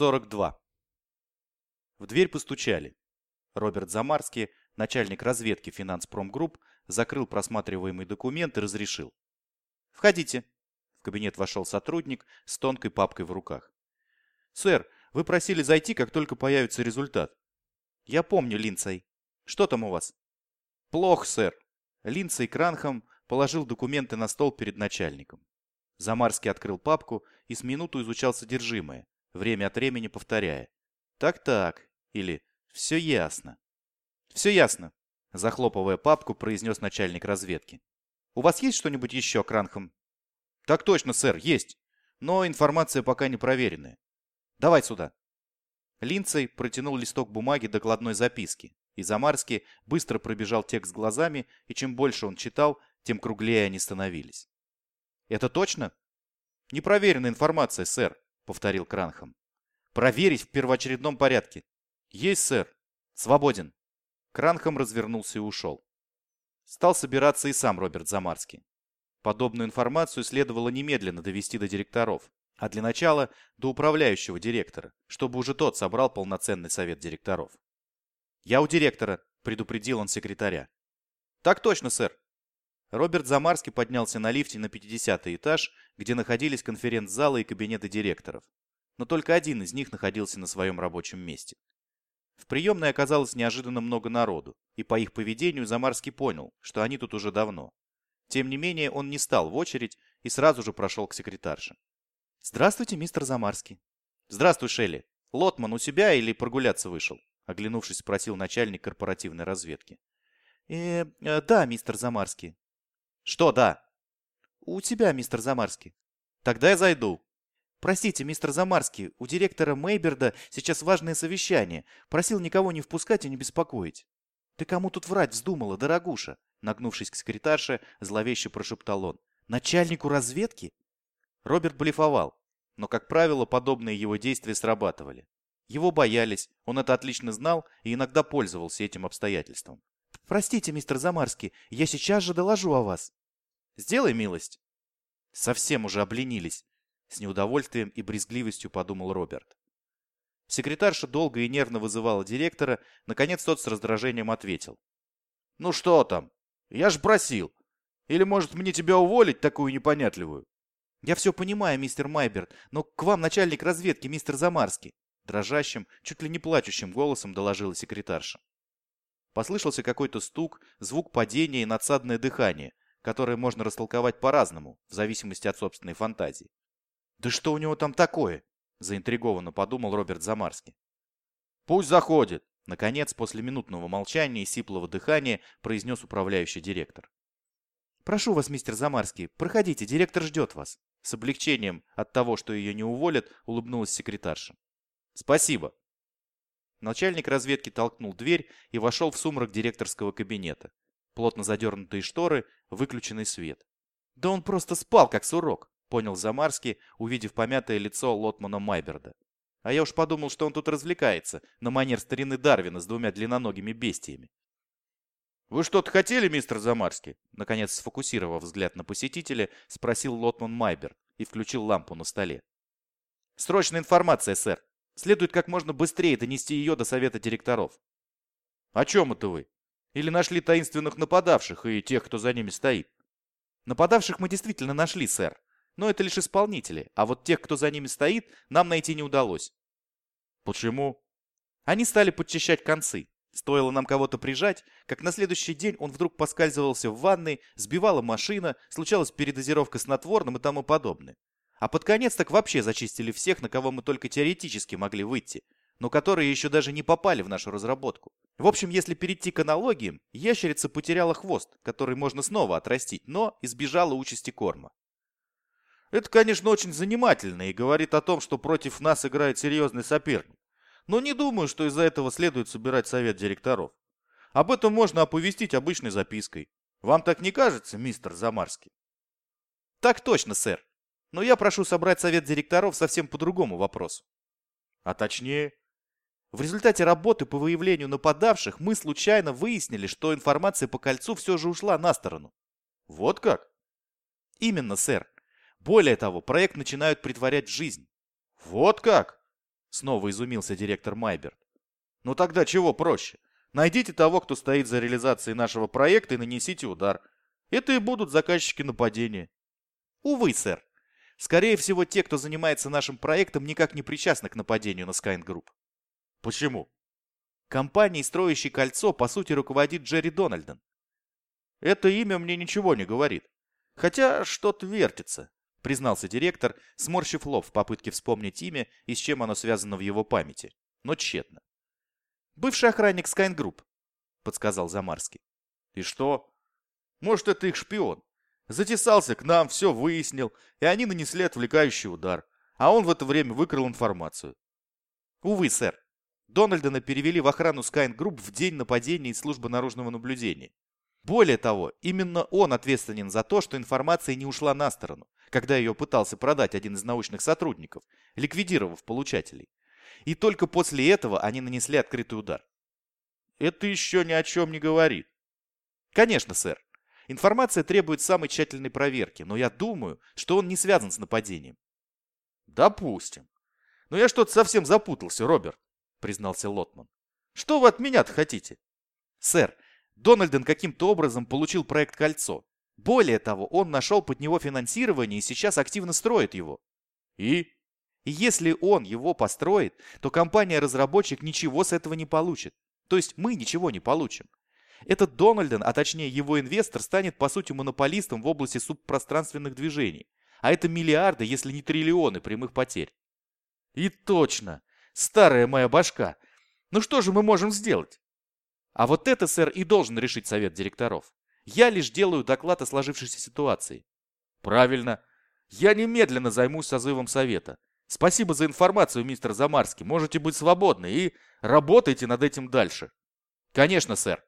42. В дверь постучали. Роберт Замарский, начальник разведки Финанспромгрупп, закрыл просматриваемый документ и разрешил. «Входите». В кабинет вошел сотрудник с тонкой папкой в руках. «Сэр, вы просили зайти, как только появится результат». «Я помню, Линдсей. Что там у вас?» «Плохо, сэр». Линдсей Кранхам положил документы на стол перед начальником. Замарский открыл папку и с минуту изучал содержимое, время от времени повторяя. «Так-так» или «Все ясно». «Все ясно», — захлопывая папку, произнес начальник разведки. «У вас есть что-нибудь еще, Кранхам?» «Так точно, сэр, есть. Но информация пока не проверенная. Давай сюда». Линцей протянул листок бумаги докладной записки, и Замарский быстро пробежал текст глазами, и чем больше он читал, тем круглее они становились. «Это точно?» «Непроверенная информация, сэр», — повторил Кранхам. «Проверить в первоочередном порядке». «Есть, сэр. Свободен». Кранхам развернулся и ушел. Стал собираться и сам Роберт Замарский. Подобную информацию следовало немедленно довести до директоров, а для начала до управляющего директора, чтобы уже тот собрал полноценный совет директоров. «Я у директора», — предупредил он секретаря. «Так точно, сэр». Роберт Замарский поднялся на лифте на 50 этаж, где находились конференц-залы и кабинеты директоров. Но только один из них находился на своем рабочем месте. В приемной оказалось неожиданно много народу, и по их поведению Замарский понял, что они тут уже давно. Тем не менее, он не стал в очередь и сразу же прошел к секретарше. «Здравствуйте, мистер Замарский». «Здравствуй, Шелли. Лотман у себя или прогуляться вышел?» Оглянувшись, спросил начальник корпоративной разведки. «Э, э да, мистер Замарский». «Что да?» «У тебя, мистер Замарский». «Тогда я зайду». «Простите, мистер Замарский, у директора Мейберда сейчас важное совещание. Просил никого не впускать и не беспокоить». «Ты кому тут врать вздумала, дорогуша?» Нагнувшись к секретарше, зловеще прошептал он. «Начальнику разведки?» Роберт блефовал, но, как правило, подобные его действия срабатывали. Его боялись, он это отлично знал и иногда пользовался этим обстоятельством. «Простите, мистер Замарский, я сейчас же доложу о вас». «Сделай милость». Совсем уже обленились. С неудовольствием и брезгливостью подумал Роберт. Секретарша долго и нервно вызывала директора, наконец тот с раздражением ответил. «Ну что там? Я же просил. Или, может, мне тебя уволить, такую непонятливую? Я все понимаю, мистер Майберт, но к вам начальник разведки, мистер Замарский. Дрожащим, чуть ли не плачущим голосом доложила секретарша. Послышался какой-то стук, звук падения и надсадное дыхание, которое можно растолковать по-разному, в зависимости от собственной фантазии. «Да что у него там такое?» – заинтригованно подумал Роберт Замарский. «Пусть заходит!» Наконец, после минутного молчания и сиплого дыхания, произнес управляющий директор. «Прошу вас, мистер Замарский, проходите, директор ждет вас». С облегчением от того, что ее не уволят, улыбнулась секретарша. «Спасибо». Начальник разведки толкнул дверь и вошел в сумрак директорского кабинета. Плотно задернутые шторы, выключенный свет. «Да он просто спал, как сурок», — понял Замарский, увидев помятое лицо Лотмана Майберда. А я уж подумал, что он тут развлекается, на манер старины Дарвина с двумя длинноногими бестиями. «Вы что-то хотели, мистер Замарский?» Наконец, сфокусировав взгляд на посетителя, спросил Лотман Майбер и включил лампу на столе. «Срочная информация, сэр. Следует как можно быстрее донести ее до совета директоров». «О чем это вы? Или нашли таинственных нападавших и тех, кто за ними стоит?» «Нападавших мы действительно нашли, сэр. Но это лишь исполнители, а вот тех, кто за ними стоит, нам найти не удалось. Почему? Они стали подчищать концы. Стоило нам кого-то прижать, как на следующий день он вдруг поскальзывался в ванной, сбивала машина, случалась передозировка снотворным и тому подобное. А под конец так вообще зачистили всех, на кого мы только теоретически могли выйти, но которые еще даже не попали в нашу разработку. В общем, если перейти к аналогиям, ящерица потеряла хвост, который можно снова отрастить, но избежала участи корма. Это, конечно, очень занимательно и говорит о том, что против нас играет серьезный соперник. Но не думаю, что из-за этого следует собирать совет директоров. Об этом можно оповестить обычной запиской. Вам так не кажется, мистер Замарский? Так точно, сэр. Но я прошу собрать совет директоров совсем по другому вопросу. А точнее? В результате работы по выявлению нападавших мы случайно выяснили, что информация по кольцу все же ушла на сторону. Вот как? Именно, сэр. Более того, проект начинают притворять в жизнь. Вот как? Снова изумился директор Майберт. Ну тогда чего проще? Найдите того, кто стоит за реализацией нашего проекта и нанесите удар. Это и будут заказчики нападения. Увы, сэр. Скорее всего, те, кто занимается нашим проектом, никак не причастны к нападению на Skyne Group. Почему? Компанией, строящей кольцо, по сути, руководит Джерри Дональден. Это имя мне ничего не говорит. Хотя что-то вертится, признался директор, сморщив лоб в попытке вспомнить имя и с чем оно связано в его памяти. Но тщетно. Бывший охранник Skyne Group, подсказал Замарский. И что? Может, это их шпион? Затесался к нам, все выяснил, и они нанесли отвлекающий удар. А он в это время выкрал информацию. Увы, сэр. Дональдона перевели в охрану Skyne Group в день нападения из службы наружного наблюдения. Более того, именно он ответственен за то, что информация не ушла на сторону, когда ее пытался продать один из научных сотрудников, ликвидировав получателей. И только после этого они нанесли открытый удар. Это еще ни о чем не говорит. Конечно, сэр. Информация требует самой тщательной проверки, но я думаю, что он не связан с нападением. Допустим. Но я что-то совсем запутался, Роберт, признался Лотман. Что вы от меня-то хотите? Сэр, Дональден каким-то образом получил проект «Кольцо». Более того, он нашел под него финансирование и сейчас активно строит его. И? И если он его построит, то компания-разработчик ничего с этого не получит. То есть мы ничего не получим. Этот Дональден, а точнее его инвестор, станет по сути монополистом в области субпространственных движений. А это миллиарды, если не триллионы прямых потерь. И точно! Старая моя башка! Ну что же мы можем сделать? А вот это, сэр, и должен решить совет директоров. Я лишь делаю доклад о сложившейся ситуации. Правильно. Я немедленно займусь созывом совета. Спасибо за информацию, мистер Замарский. Можете быть свободны и работайте над этим дальше. Конечно, сэр.